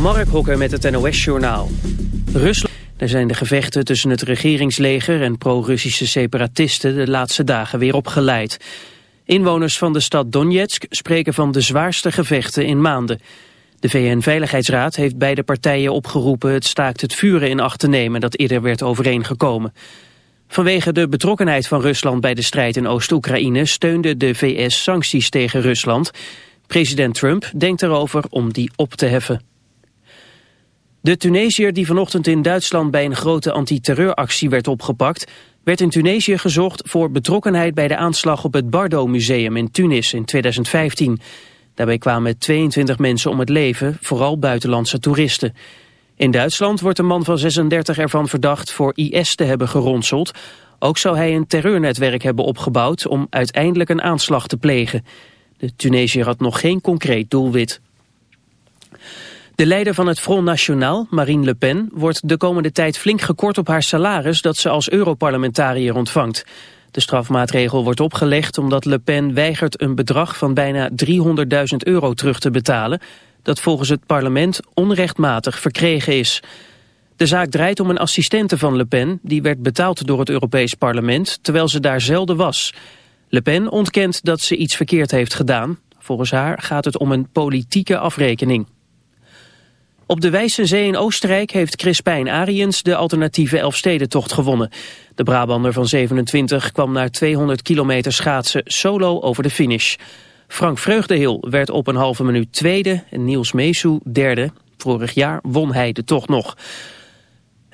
Mark Hokker met het NOS-journaal. Rusland... Er zijn de gevechten tussen het regeringsleger en pro-Russische separatisten de laatste dagen weer opgeleid. Inwoners van de stad Donetsk spreken van de zwaarste gevechten in maanden. De VN-veiligheidsraad heeft beide partijen opgeroepen het staakt het vuren in acht te nemen dat eerder werd overeengekomen. Vanwege de betrokkenheid van Rusland bij de strijd in Oost-Oekraïne steunde de VS sancties tegen Rusland. President Trump denkt erover om die op te heffen. De Tunesiër die vanochtend in Duitsland bij een grote antiterreuractie werd opgepakt, werd in Tunesië gezocht voor betrokkenheid bij de aanslag op het Bardo Museum in Tunis in 2015. Daarbij kwamen 22 mensen om het leven, vooral buitenlandse toeristen. In Duitsland wordt een man van 36 ervan verdacht voor IS te hebben geronseld. Ook zou hij een terreurnetwerk hebben opgebouwd om uiteindelijk een aanslag te plegen. De Tunesiër had nog geen concreet doelwit. De leider van het Front National, Marine Le Pen, wordt de komende tijd flink gekort op haar salaris dat ze als Europarlementariër ontvangt. De strafmaatregel wordt opgelegd omdat Le Pen weigert een bedrag van bijna 300.000 euro terug te betalen, dat volgens het parlement onrechtmatig verkregen is. De zaak draait om een assistente van Le Pen, die werd betaald door het Europees Parlement, terwijl ze daar zelden was. Le Pen ontkent dat ze iets verkeerd heeft gedaan. Volgens haar gaat het om een politieke afrekening. Op de Wijsse Zee in Oostenrijk heeft Crispijn Ariens de alternatieve Elfstedentocht gewonnen. De Brabander van 27 kwam na 200 kilometer schaatsen solo over de finish. Frank Vreugdehil werd op een halve minuut tweede en Niels Meesu derde. Vorig jaar won hij de tocht nog.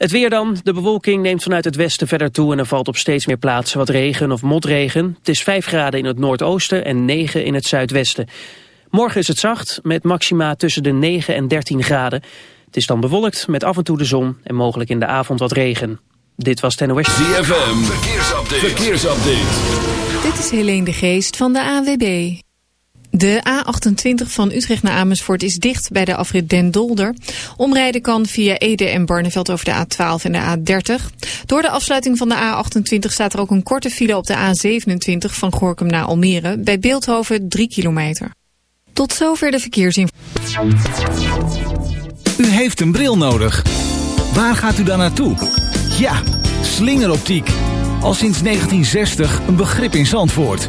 Het weer dan. De bewolking neemt vanuit het westen verder toe... en er valt op steeds meer plaatsen wat regen of motregen. Het is 5 graden in het noordoosten en 9 in het zuidwesten. Morgen is het zacht, met maxima tussen de 9 en 13 graden. Het is dan bewolkt, met af en toe de zon en mogelijk in de avond wat regen. Dit was Ten NOS. ZFM, verkeersupdate. verkeersupdate. Dit is Helene de Geest van de AWB. De A28 van Utrecht naar Amersfoort is dicht bij de afrit Den Dolder. Omrijden kan via Ede en Barneveld over de A12 en de A30. Door de afsluiting van de A28 staat er ook een korte file op de A27 van Gorkum naar Almere. Bij Beeldhoven 3 kilometer. Tot zover de verkeersinformatie. U heeft een bril nodig. Waar gaat u dan naartoe? Ja, slingeroptiek. Al sinds 1960 een begrip in Zandvoort.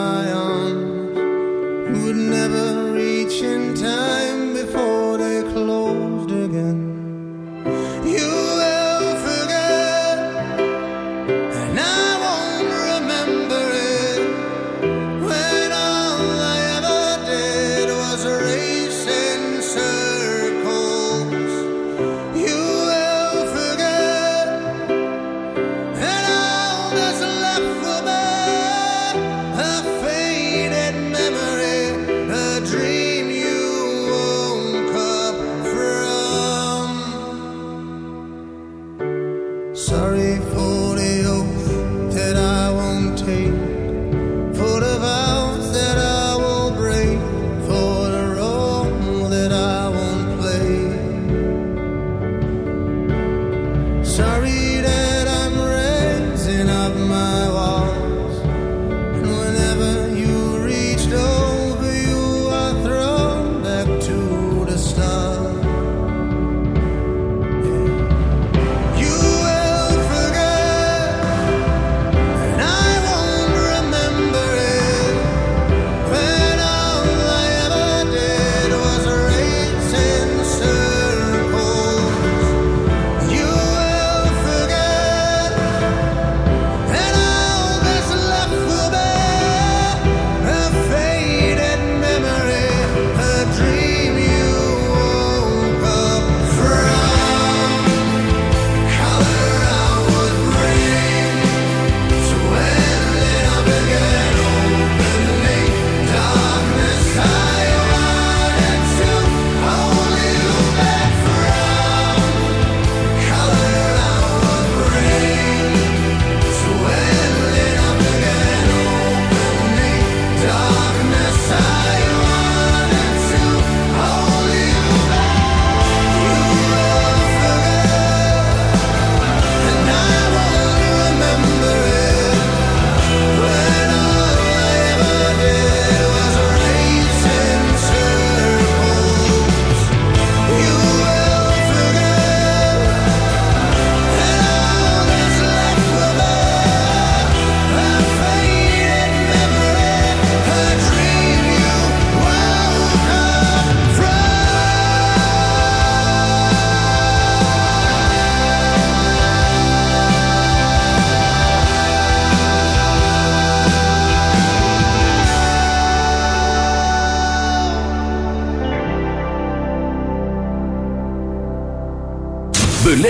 my would never reach in time before they close.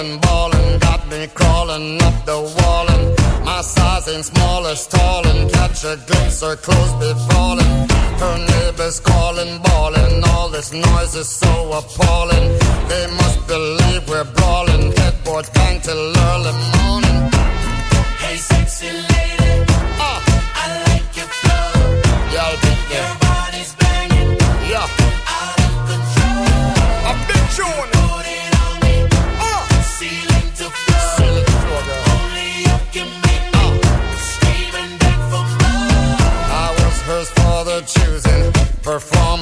Body's calling, ballin', got me crawling up the wall. And my size ain't small or stalling. Catch a glimpse, her clothes be falling. Her neighbors calling, bawling. All this noise is so appalling. They must believe we're brawling. Headboards bang till early morning. Hey, sexy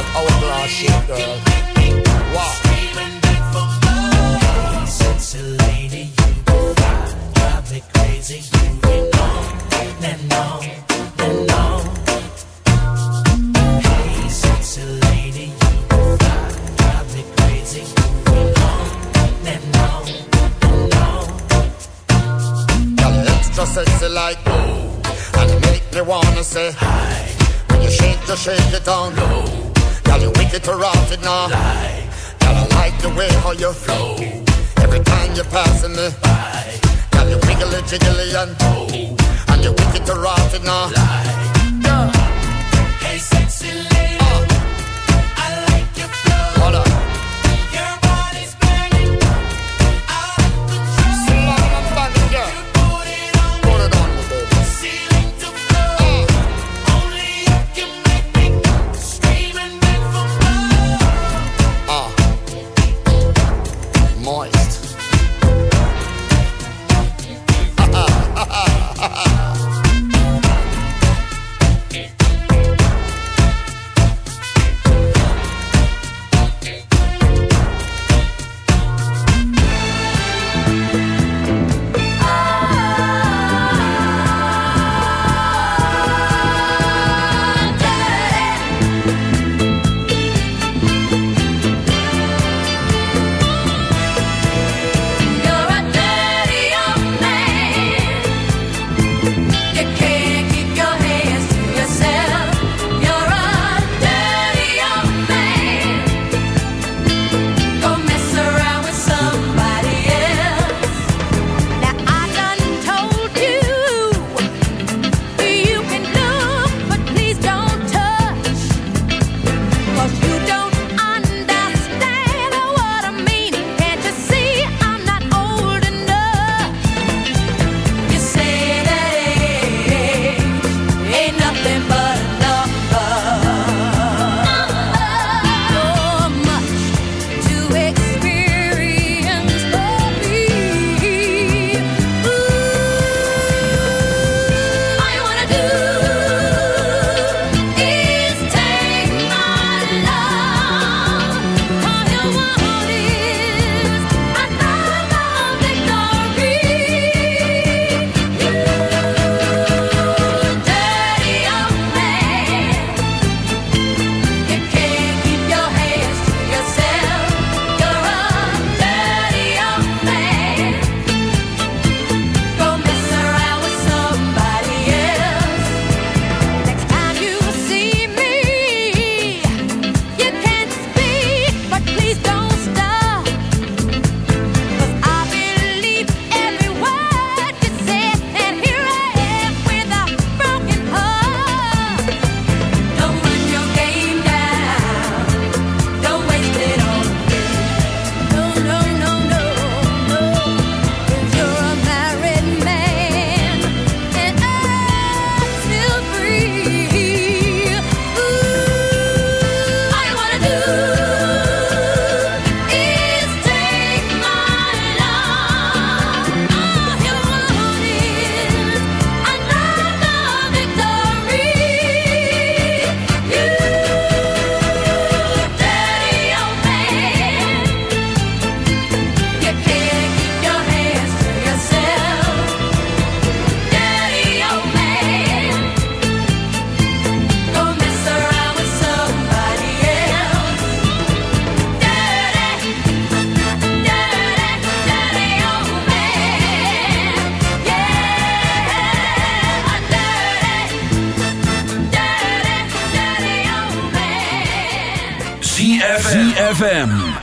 That hourglass shape, girl. Wow. Lady, you drive me crazy. You and and. Hey, lady, you drive me crazy. You and and sexy like oh, and make me wanna say hi. When you shake, you shake it down low. Girl, you wicked to rotted now. Lie. Girl, I like the way how you flow. Every time you're passing me by. Girl, you wiggly jiggly and oh. And you wicked to rotted now. Lie.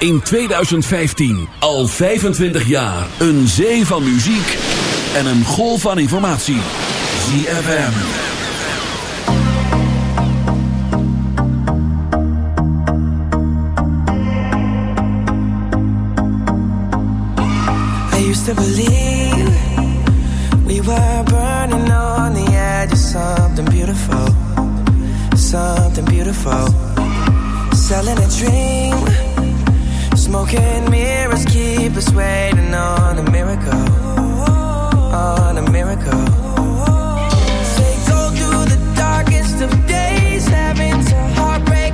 in 2015. Al 25 jaar. Een zee van muziek en een golf van informatie. ZFM. I used to believe we were burning on the edge of something beautiful. Something beautiful. Selling a dream. Smoke and mirrors keep us waiting on a miracle. On a miracle. Say, go through the darkest of days, having to heartbreak.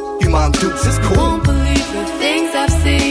It's cool. Won't believe the things I've seen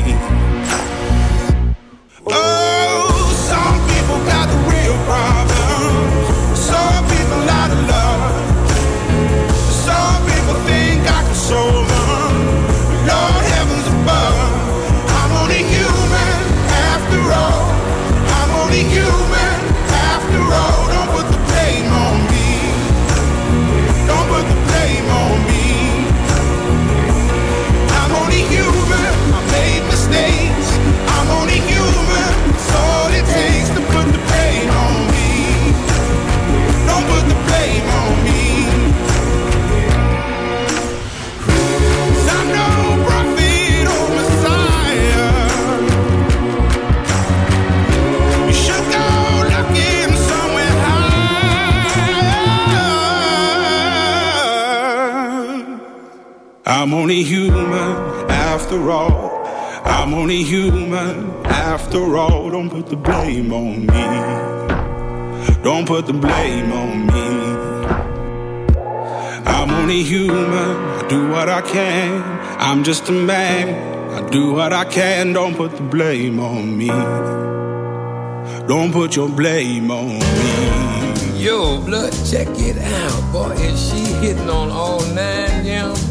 After all. I'm only human after all. Don't put the blame on me. Don't put the blame on me. I'm only human. I do what I can. I'm just a man. I do what I can. Don't put the blame on me. Don't put your blame on me. Yo, blood, check it out. Boy, is she hitting on all nine, yeah?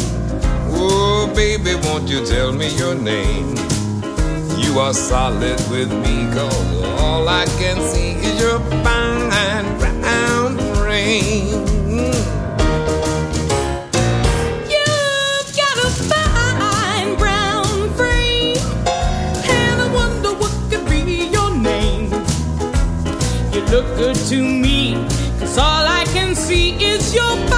baby, won't you tell me your name? You are solid with me, cause all I can see is your fine brown frame. You've got a fine brown frame, and I wonder what could be your name. You Look good to me, cause all I can see is your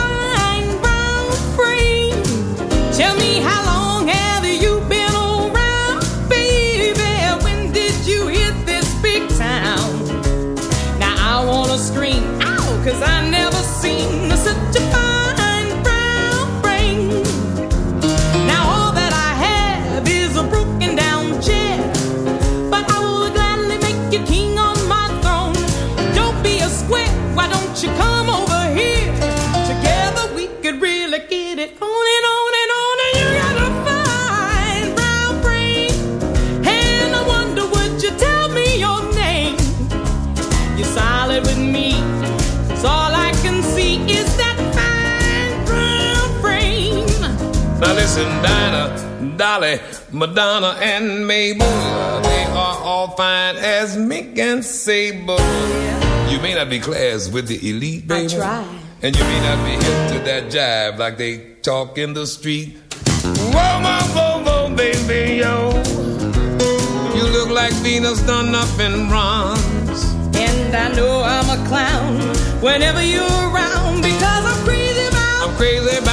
Nick and Sable. You may not be class with the elite, baby. I try. And you may not be hip to that jive like they talk in the street. Whoa, my whoa, whoa, baby, yo. You look like Venus done up in bronze. And I know I'm a clown whenever you're around because I'm crazy about. I'm crazy about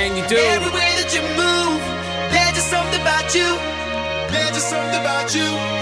everything you do. Everywhere that you move, there's just something about you. There's just something about you.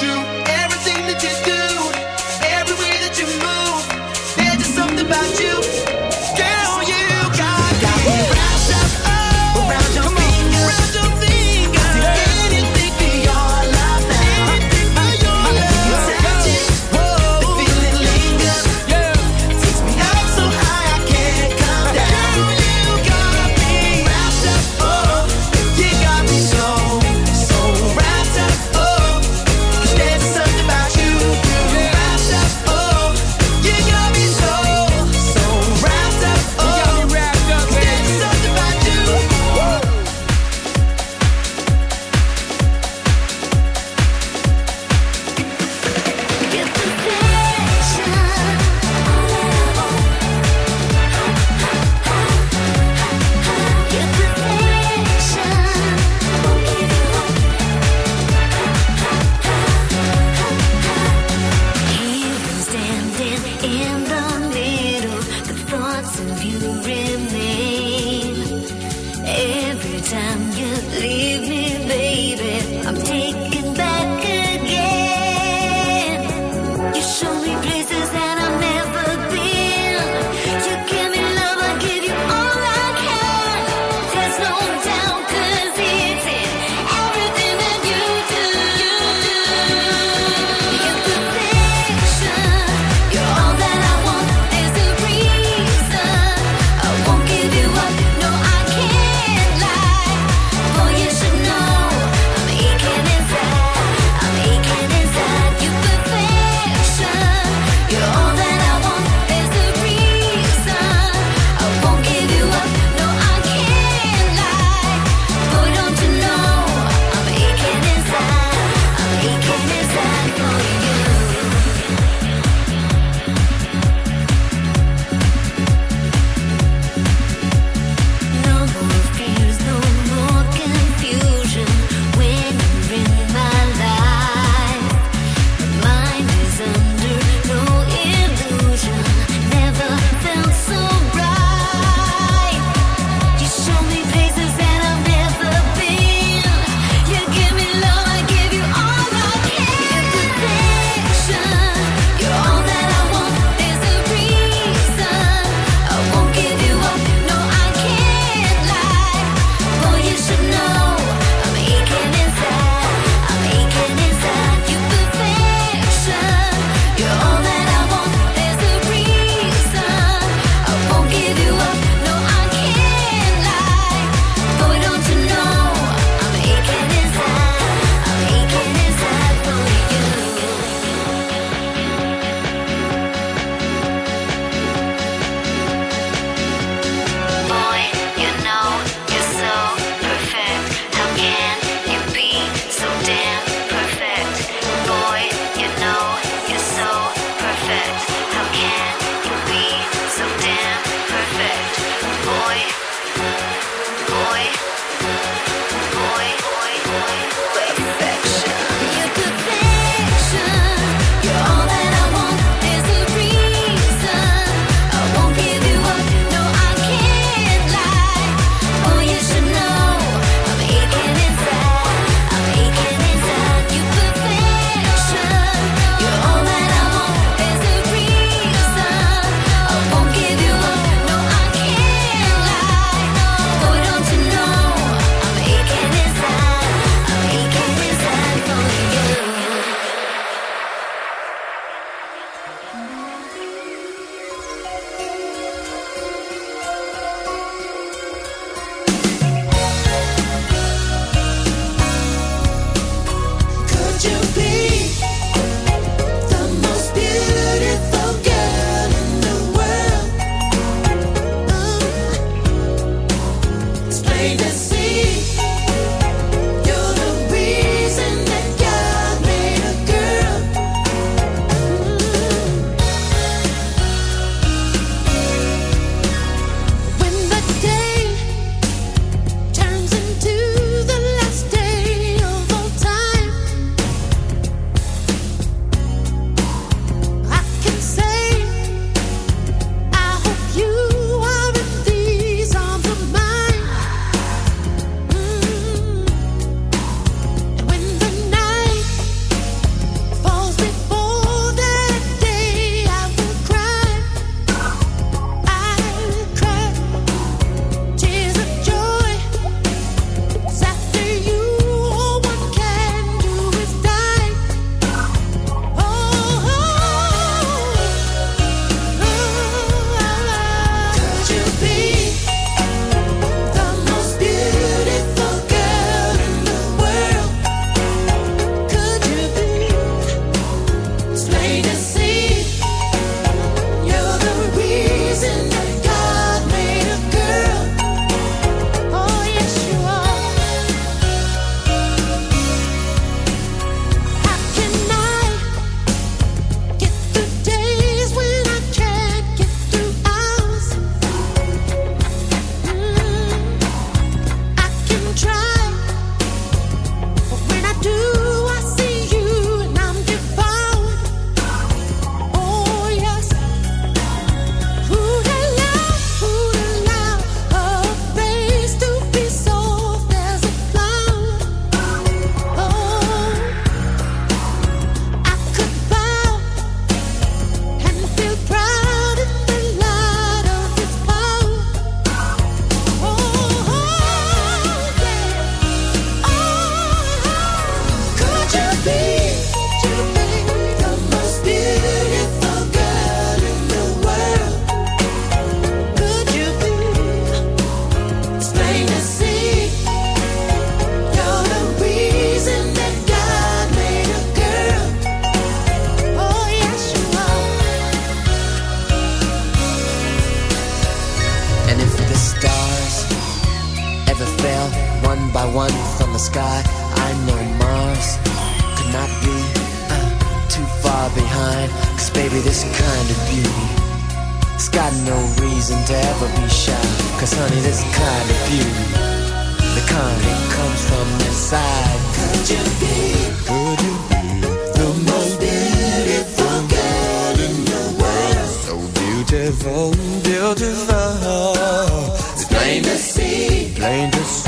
dangerous.